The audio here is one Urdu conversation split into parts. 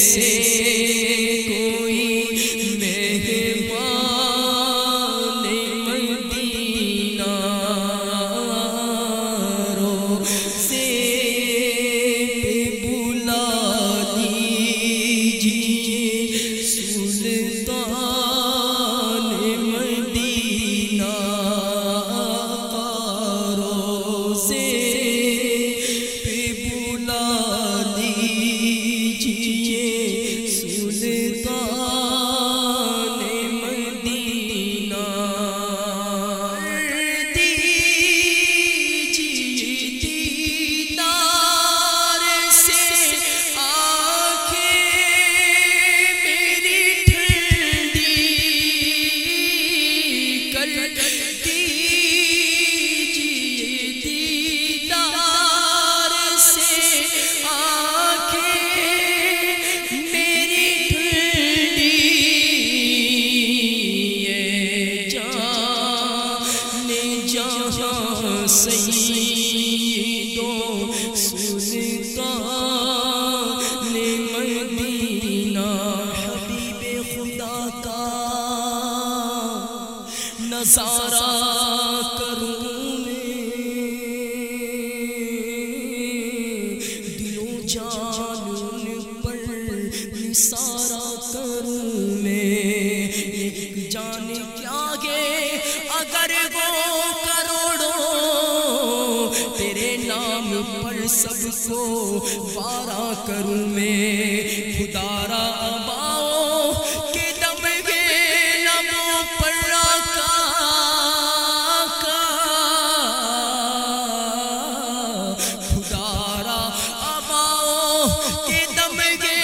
سے سید نام پر سب کو وارا کروں میں خدا را کے دم گے پر دم گے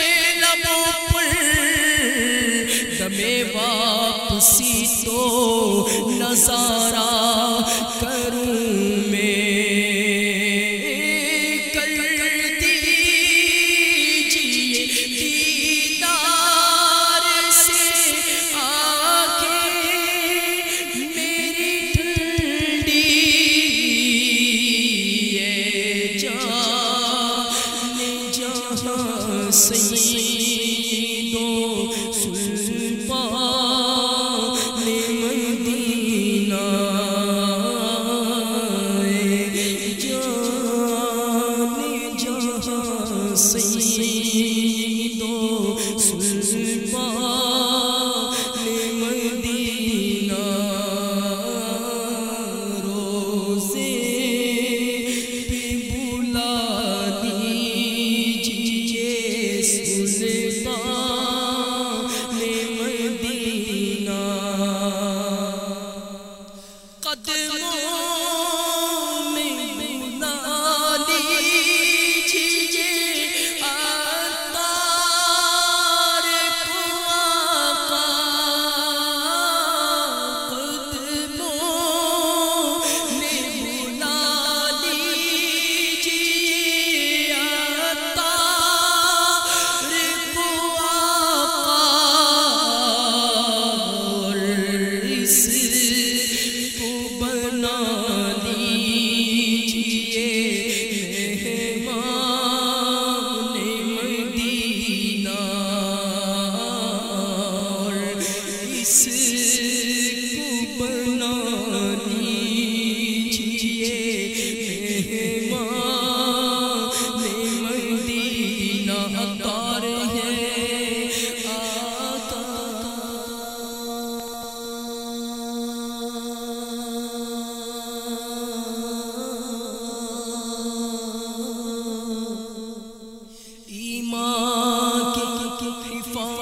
دمے واپسی تو نظار سن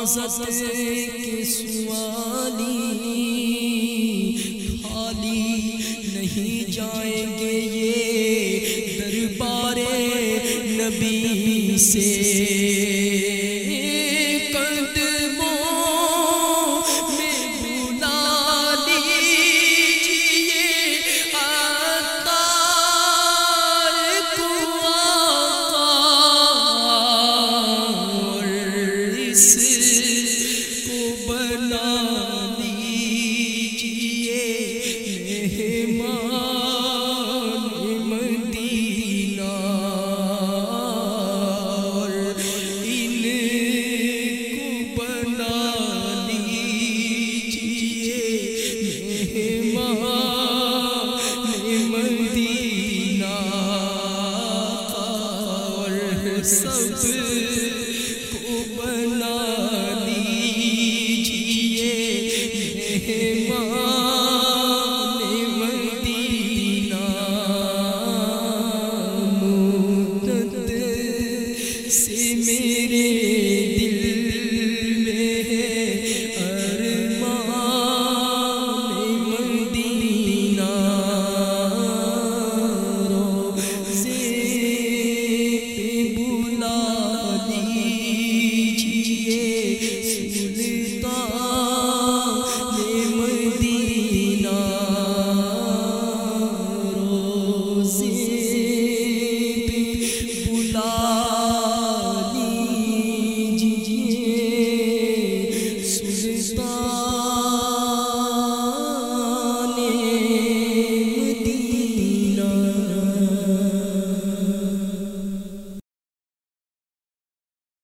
حفاظت کے سوالی خالی نہیں جائیں گے یہ دربار نبی سے۔